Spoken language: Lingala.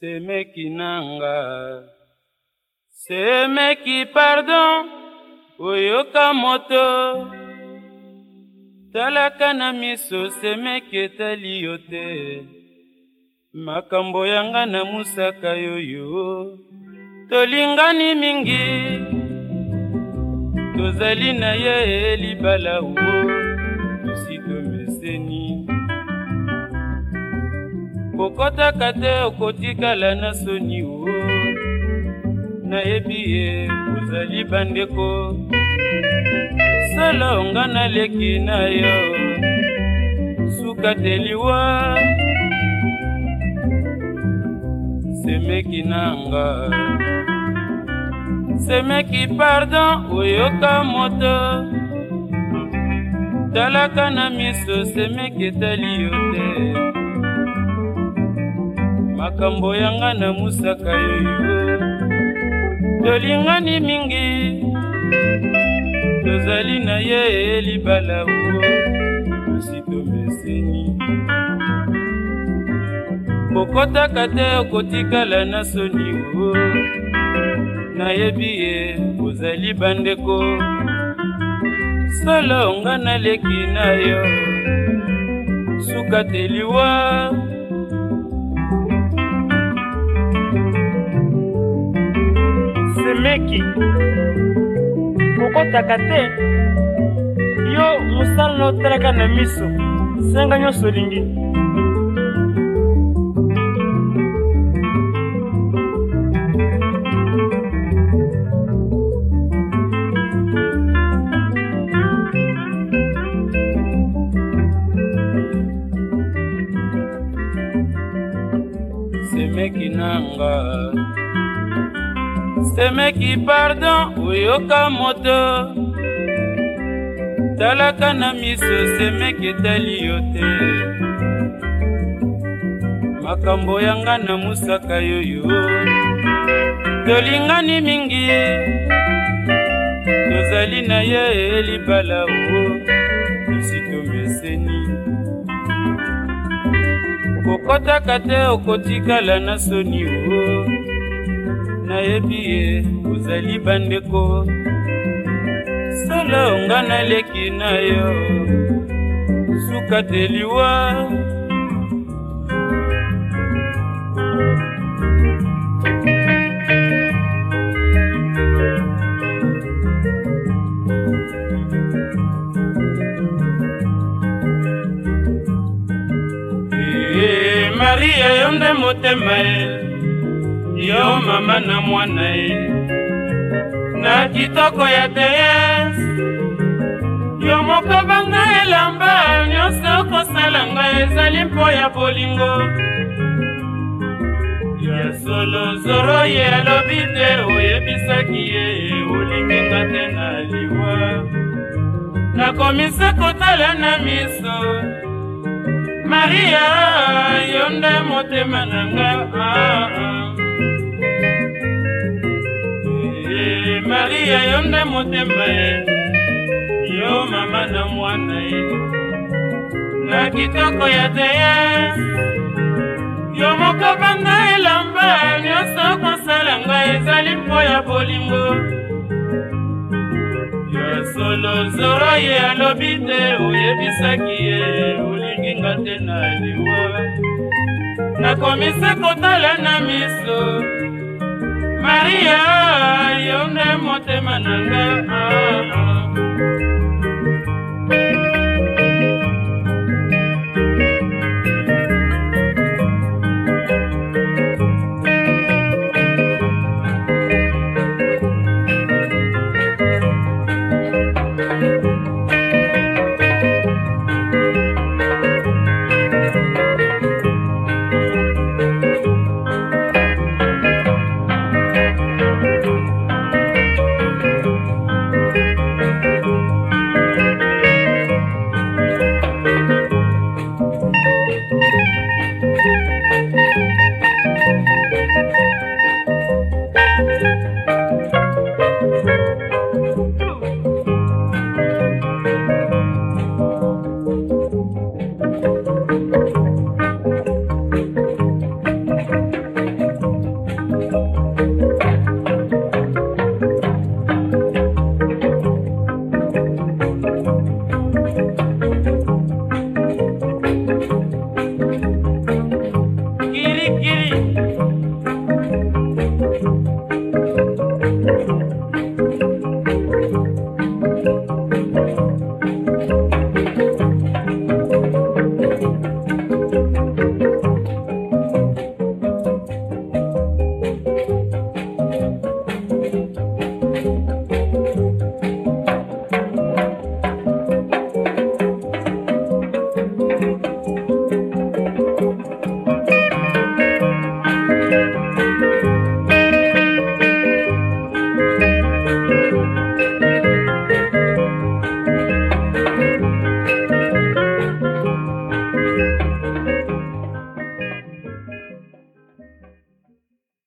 semeki nanga semeki pardon oyoka moto talaka na miso semeki etali yo te makambo yanga na musaka yoyo tolingani mingi tozali na ye libala wo tosi tomeseni okotaka te okotikala na soni o nayebi ye ozali bandeko solo nga naleki na yo suka te liwa semeki nanga semeki pardon oyoka moto talaka na miso semeki etali yo te makambo yanga na musaka yoyo tolingani mingi tozali na ye libala o tosi tomeseni kokotaka te okotikala na soni o nayebi ye kozali bandeko solo nga naleki na yo suka teliwa emeki okotaka te yo mosala na otalaka na miso senga nyonso olingi semeki nanga semeki pardon oyoka moto talaka na miso semeki etali yo te makambo yanga na musaka yoyo tolingani mingi tozali na ye libala o tosi tomeseni kokotaka te okotikala na soni o nayebi ye ozali bandeko solo nga naleki na yo suka te liwa eh, Maria yo nde motema ye yo mama na mwana ye na kitoko ya deyes yo moko banga elamba nyonso okosala ngai ezali mpo ya bolingo ya solo zoro ye alobi te oyebisaki ye olinginga te na liwa nakomisa kotala na miso maria yo nde motema na nga ah, ah. maria yo nde motema ye yo mama na mwana ye na kitoko ya te ye yo moko kanga elamba nyonso kosala ngai ezali mpo ya bolingo yo solo zoro ye alobi te oyebisaki ye olingi nga te na liwa nakomisa kotala na miso Maria yo nde motema na nga